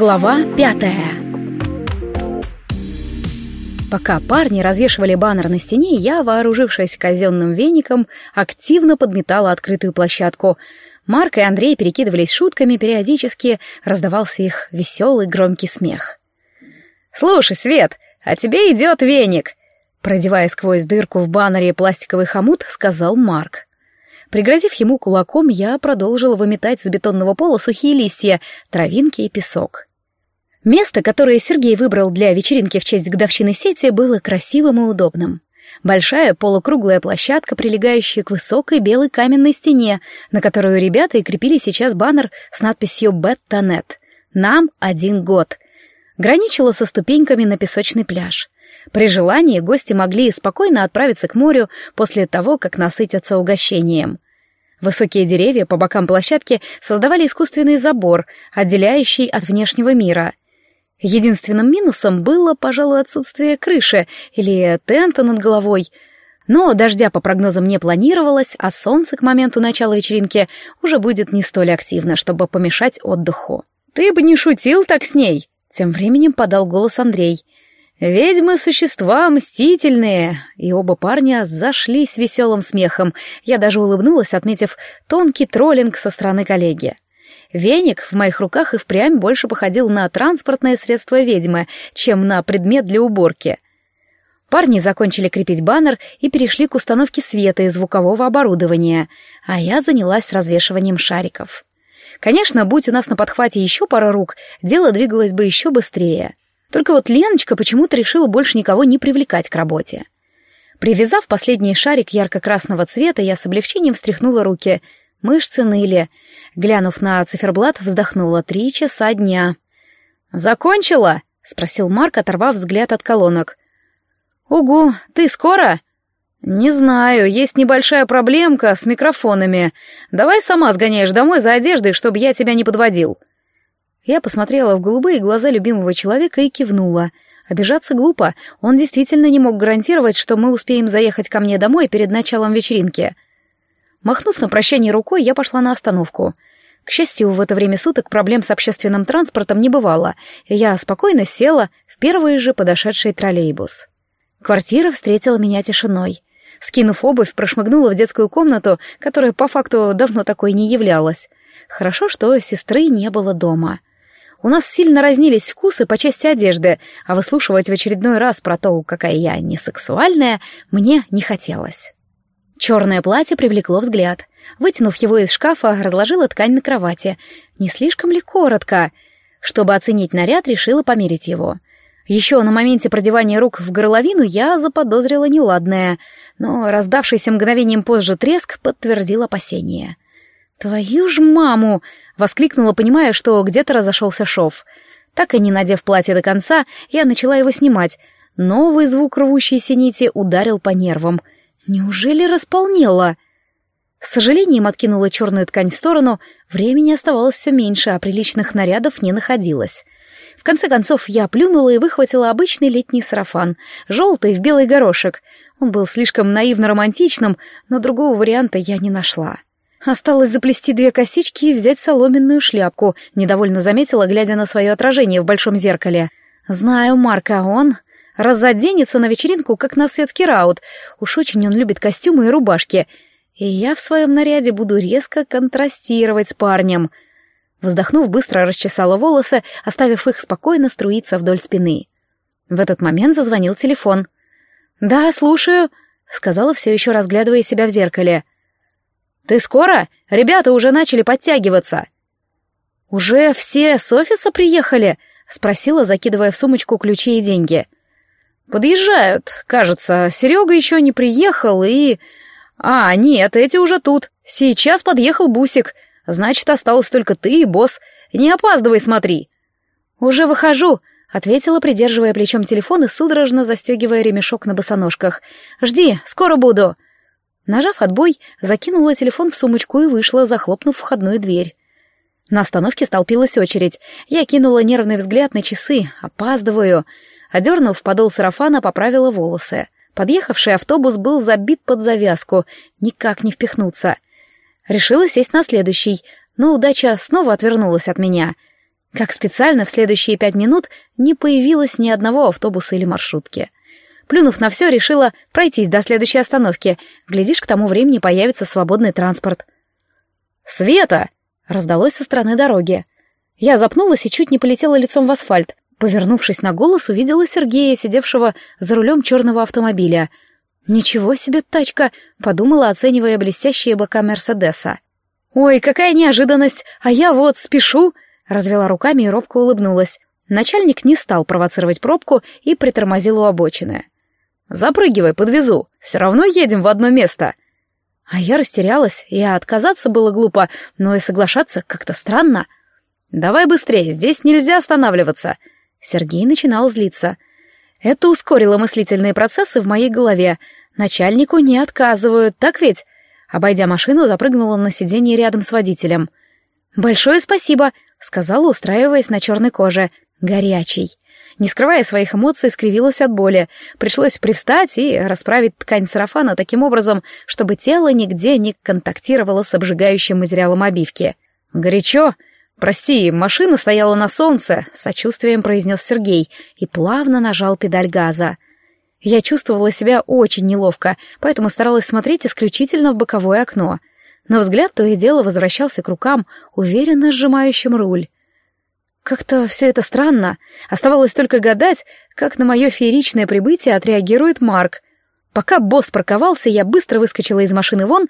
Глава пятая Пока парни развешивали баннер на стене, я, вооружившись казенным веником, активно подметала открытую площадку. Марк и Андрей перекидывались шутками, периодически раздавался их веселый громкий смех. «Слушай, Свет, а тебе идет веник!» Продевая сквозь дырку в баннере пластиковый хомут, сказал Марк. Пригрозив ему кулаком, я продолжила выметать с бетонного пола сухие листья, травинки и песок. Место, которое Сергей выбрал для вечеринки в честь годовщины сети, было красивым и удобным. Большая полукруглая площадка, прилегающая к высокой белой каменной стене, на которую ребята и крепили сейчас баннер с надписью «Беттонет». «Нам один год». Граничила со ступеньками на песочный пляж. При желании гости могли спокойно отправиться к морю после того, как насытятся угощением. Высокие деревья по бокам площадки создавали искусственный забор, отделяющий от внешнего мира. Единственным минусом было, пожалуй, отсутствие крыши или тента над головой. Но дождя по прогнозам не планировалось, а солнце к моменту начала вечеринки уже будет не столь активно, чтобы помешать отдыху. «Ты бы не шутил так с ней!» Тем временем подал голос Андрей. «Ведьмы — существа мстительные!» И оба парня зашлись веселым смехом. Я даже улыбнулась, отметив тонкий троллинг со стороны коллеги. Веник в моих руках и впрямь больше походил на транспортное средство ведьмы, чем на предмет для уборки. Парни закончили крепить баннер и перешли к установке света и звукового оборудования, а я занялась развешиванием шариков. Конечно, будь у нас на подхвате еще пара рук, дело двигалось бы еще быстрее. Только вот Леночка почему-то решила больше никого не привлекать к работе. Привязав последний шарик ярко-красного цвета, я с облегчением встряхнула руки. Мышцы ныли. Глянув на циферблат, вздохнула. Три часа дня. «Закончила?» — спросил Марк, оторвав взгляд от колонок. «Угу, ты скоро?» «Не знаю, есть небольшая проблемка с микрофонами. Давай сама сгоняешь домой за одеждой, чтобы я тебя не подводил». Я посмотрела в голубые глаза любимого человека и кивнула. Обижаться глупо, он действительно не мог гарантировать, что мы успеем заехать ко мне домой перед началом вечеринки. Махнув на прощание рукой, я пошла на остановку. К счастью, в это время суток проблем с общественным транспортом не бывало, и я спокойно села в первый же подошедший троллейбус. Квартира встретила меня тишиной. Скинув обувь, прошмыгнула в детскую комнату, которая по факту давно такой не являлась. Хорошо, что сестры не было дома. У нас сильно разнились вкусы по части одежды, а выслушивать в очередной раз про то, какая я не сексуальная, мне не хотелось. Черное платье привлекло взгляд. Вытянув его из шкафа, разложила ткань на кровати. Не слишком ли коротко? Чтобы оценить наряд, решила померить его. Еще на моменте продевания рук в горловину я заподозрила неладное, но раздавшийся мгновением позже треск подтвердил опасение. «Твою ж маму!» Воскликнула, понимая, что где-то разошелся шов. Так и не надев платье до конца, я начала его снимать. Новый звук рвущейся нити ударил по нервам. Неужели располнела? С сожалением откинула черную ткань в сторону, времени оставалось все меньше, а приличных нарядов не находилось. В конце концов, я плюнула и выхватила обычный летний сарафан, желтый в белый горошек. Он был слишком наивно-романтичным, но другого варианта я не нашла. Осталось заплести две косички и взять соломенную шляпку, недовольно заметила, глядя на свое отражение в большом зеркале. Знаю Марка, он разоденется на вечеринку, как на светский раут. Уж очень он любит костюмы и рубашки. И я в своем наряде буду резко контрастировать с парнем. Вздохнув, быстро расчесала волосы, оставив их спокойно струиться вдоль спины. В этот момент зазвонил телефон. «Да, слушаю», — сказала все еще разглядывая себя в зеркале. «Ты скоро? Ребята уже начали подтягиваться». «Уже все с офиса приехали?» — спросила, закидывая в сумочку ключи и деньги. «Подъезжают, кажется. Серега еще не приехал и...» «А, нет, эти уже тут. Сейчас подъехал Бусик. Значит, осталось только ты и босс. Не опаздывай, смотри». «Уже выхожу», — ответила, придерживая плечом телефон и судорожно застегивая ремешок на босоножках. «Жди, скоро буду». Нажав отбой, закинула телефон в сумочку и вышла, захлопнув входную дверь. На остановке столпилась очередь. Я кинула нервный взгляд на часы. Опаздываю. Одернув подол сарафана, поправила волосы. Подъехавший автобус был забит под завязку. Никак не впихнуться. Решила сесть на следующий, но удача снова отвернулась от меня. Как специально в следующие пять минут не появилось ни одного автобуса или маршрутки. Плюнув на все, решила пройтись до следующей остановки. Глядишь, к тому времени появится свободный транспорт. «Света!» — раздалось со стороны дороги. Я запнулась и чуть не полетела лицом в асфальт. Повернувшись на голос, увидела Сергея, сидевшего за рулем черного автомобиля. «Ничего себе тачка!» — подумала, оценивая блестящие бока Мерседеса. «Ой, какая неожиданность! А я вот спешу!» — развела руками и робко улыбнулась. Начальник не стал провоцировать пробку и притормозил у обочины. «Запрыгивай, подвезу. Все равно едем в одно место». А я растерялась, и отказаться было глупо, но и соглашаться как-то странно. «Давай быстрее, здесь нельзя останавливаться». Сергей начинал злиться. Это ускорило мыслительные процессы в моей голове. Начальнику не отказывают, так ведь? Обойдя машину, запрыгнула на сиденье рядом с водителем. «Большое спасибо», — сказала, устраиваясь на черной коже. «Горячий». Не скрывая своих эмоций, скривилась от боли. Пришлось привстать и расправить ткань сарафана таким образом, чтобы тело нигде не контактировало с обжигающим материалом обивки. «Горячо? Прости, машина стояла на солнце», — сочувствием произнес Сергей и плавно нажал педаль газа. Я чувствовала себя очень неловко, поэтому старалась смотреть исключительно в боковое окно. Но взгляд то и дело возвращался к рукам, уверенно сжимающим руль. Как-то все это странно. Оставалось только гадать, как на мое фееричное прибытие отреагирует Марк. Пока босс парковался, я быстро выскочила из машины вон,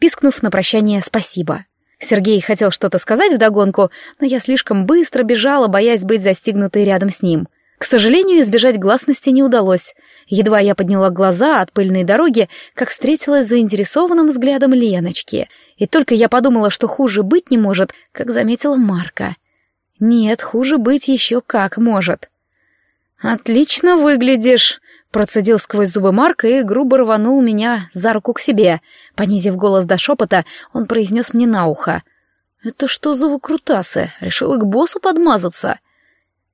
пискнув на прощание «спасибо». Сергей хотел что-то сказать вдогонку, но я слишком быстро бежала, боясь быть застигнутой рядом с ним. К сожалению, избежать гласности не удалось. Едва я подняла глаза от пыльной дороги, как встретилась заинтересованным взглядом Леночки. И только я подумала, что хуже быть не может, как заметила Марка. Нет, хуже быть еще как может. «Отлично выглядишь», — процедил сквозь зубы Марка и грубо рванул меня за руку к себе. Понизив голос до шепота, он произнес мне на ухо. «Это что за выкрутасы? Решила к боссу подмазаться?»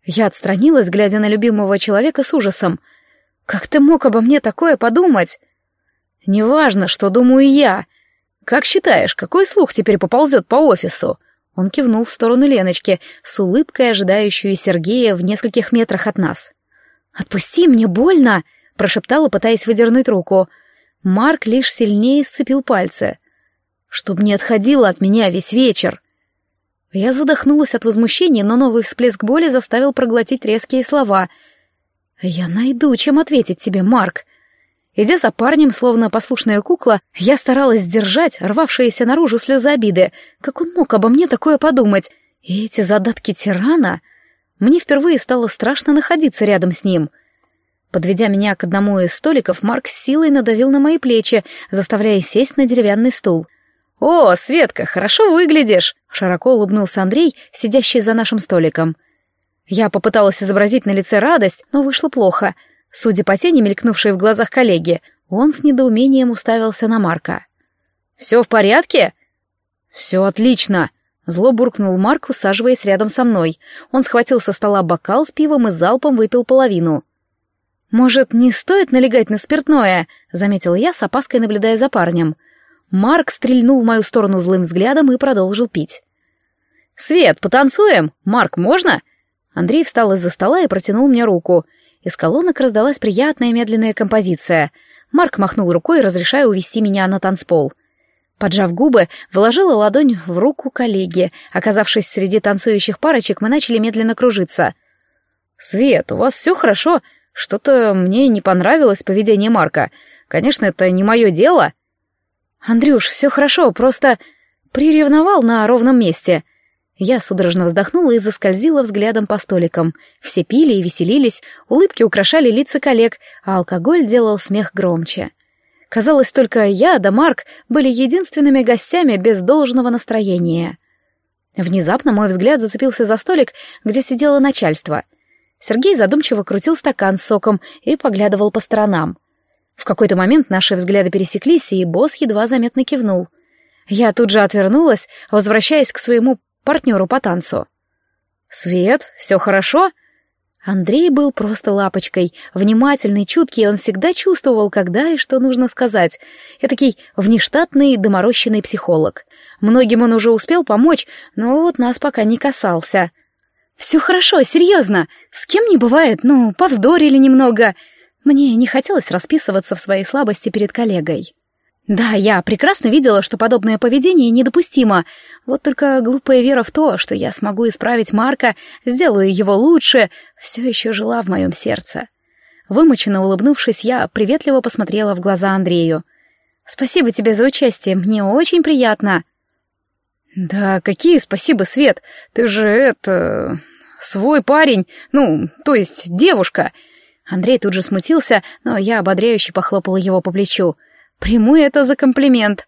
Я отстранилась, глядя на любимого человека с ужасом. «Как ты мог обо мне такое подумать?» «Неважно, что думаю я. Как считаешь, какой слух теперь поползет по офису?» Он кивнул в сторону Леночки, с улыбкой ожидающую Сергея в нескольких метрах от нас. «Отпусти, мне больно!» — прошептала, пытаясь выдернуть руку. Марк лишь сильнее сцепил пальцы. «Чтоб не отходила от меня весь вечер!» Я задохнулась от возмущения, но новый всплеск боли заставил проглотить резкие слова. «Я найду, чем ответить тебе, Марк!» Идя за парнем, словно послушная кукла, я старалась сдержать рвавшиеся наружу слезы обиды. Как он мог обо мне такое подумать? И эти задатки тирана... Мне впервые стало страшно находиться рядом с ним. Подведя меня к одному из столиков, Марк с силой надавил на мои плечи, заставляя сесть на деревянный стул. «О, Светка, хорошо выглядишь!» — широко улыбнулся Андрей, сидящий за нашим столиком. Я попыталась изобразить на лице радость, но вышло плохо — Судя по тени, мелькнувшей в глазах коллеги, он с недоумением уставился на Марка. «Все в порядке?» «Все отлично!» Зло буркнул Марк, усаживаясь рядом со мной. Он схватил со стола бокал с пивом и залпом выпил половину. «Может, не стоит налегать на спиртное?» — заметил я, с опаской наблюдая за парнем. Марк стрельнул в мою сторону злым взглядом и продолжил пить. «Свет, потанцуем? Марк, можно?» Андрей встал из-за стола и протянул мне руку — из колонок раздалась приятная медленная композиция. Марк махнул рукой, разрешая увести меня на танцпол. Поджав губы, вложила ладонь в руку коллеги. Оказавшись среди танцующих парочек, мы начали медленно кружиться. «Свет, у вас все хорошо? Что-то мне не понравилось поведение Марка. Конечно, это не мое дело». «Андрюш, все хорошо, просто приревновал на ровном месте. Я судорожно вздохнула и заскользила взглядом по столикам. Все пили и веселились, улыбки украшали лица коллег, а алкоголь делал смех громче. Казалось, только я да Марк были единственными гостями без должного настроения. Внезапно мой взгляд зацепился за столик, где сидело начальство. Сергей задумчиво крутил стакан с соком и поглядывал по сторонам. В какой-то момент наши взгляды пересеклись, и босс едва заметно кивнул. Я тут же отвернулась, возвращаясь к своему партнеру по танцу. «Свет, все хорошо?» Андрей был просто лапочкой, внимательный, чуткий, он всегда чувствовал, когда и что нужно сказать. Этакий внештатный доморощенный психолог. Многим он уже успел помочь, но вот нас пока не касался. «Все хорошо, серьезно. С кем не бывает, ну, повздорили немного. Мне не хотелось расписываться в своей слабости перед коллегой. Да, я прекрасно видела, что подобное поведение недопустимо. Вот только глупая вера в то, что я смогу исправить Марка, сделаю его лучше, все еще жила в моем сердце. Вымученно улыбнувшись, я приветливо посмотрела в глаза Андрею. «Спасибо тебе за участие, мне очень приятно». «Да какие спасибо, Свет, ты же это... свой парень, ну, то есть девушка». Андрей тут же смутился, но я ободряюще похлопала его по плечу. «Приму это за комплимент».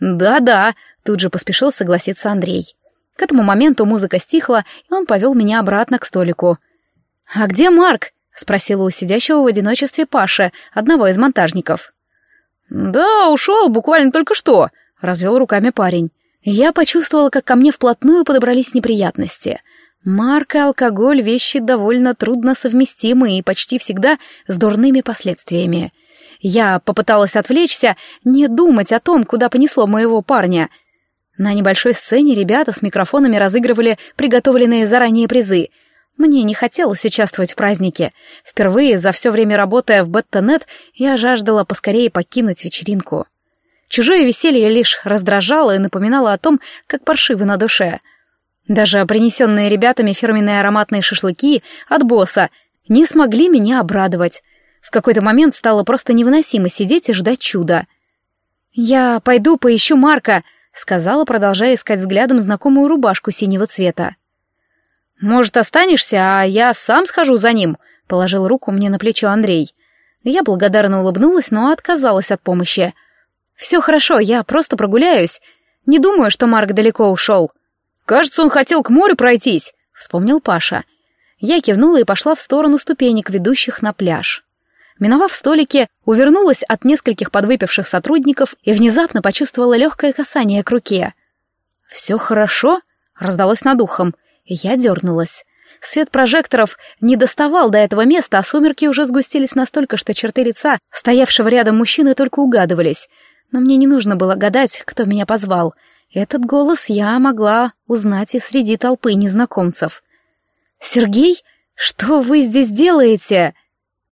«Да-да», — тут же поспешил согласиться Андрей. К этому моменту музыка стихла, и он повел меня обратно к столику. «А где Марк?» — спросила у сидящего в одиночестве Паша, одного из монтажников. «Да, ушел буквально только что», — развел руками парень. Я почувствовала, как ко мне вплотную подобрались неприятности. Марк и алкоголь — вещи довольно трудно совместимые и почти всегда с дурными последствиями. Я попыталась отвлечься, не думать о том, куда понесло моего парня. На небольшой сцене ребята с микрофонами разыгрывали приготовленные заранее призы. Мне не хотелось участвовать в празднике. Впервые за все время работая в Беттонет я жаждала поскорее покинуть вечеринку. Чужое веселье лишь раздражало и напоминало о том, как паршиво на душе. Даже принесенные ребятами фирменные ароматные шашлыки от босса не смогли меня обрадовать. В какой-то момент стало просто невыносимо сидеть и ждать чуда. «Я пойду поищу Марка», — сказала, продолжая искать взглядом знакомую рубашку синего цвета. «Может, останешься, а я сам схожу за ним?» — положил руку мне на плечо Андрей. Я благодарно улыбнулась, но отказалась от помощи. «Все хорошо, я просто прогуляюсь. Не думаю, что Марк далеко ушел». «Кажется, он хотел к морю пройтись», — вспомнил Паша. Я кивнула и пошла в сторону ступенек, ведущих на пляж. Миновав столики, увернулась от нескольких подвыпивших сотрудников и внезапно почувствовала легкое касание к руке. «Все хорошо?» — раздалось над ухом, я дернулась. Свет прожекторов не доставал до этого места, а сумерки уже сгустились настолько, что черты лица стоявшего рядом мужчины только угадывались — но мне не нужно было гадать, кто меня позвал. Этот голос я могла узнать и среди толпы незнакомцев. «Сергей, что вы здесь делаете?»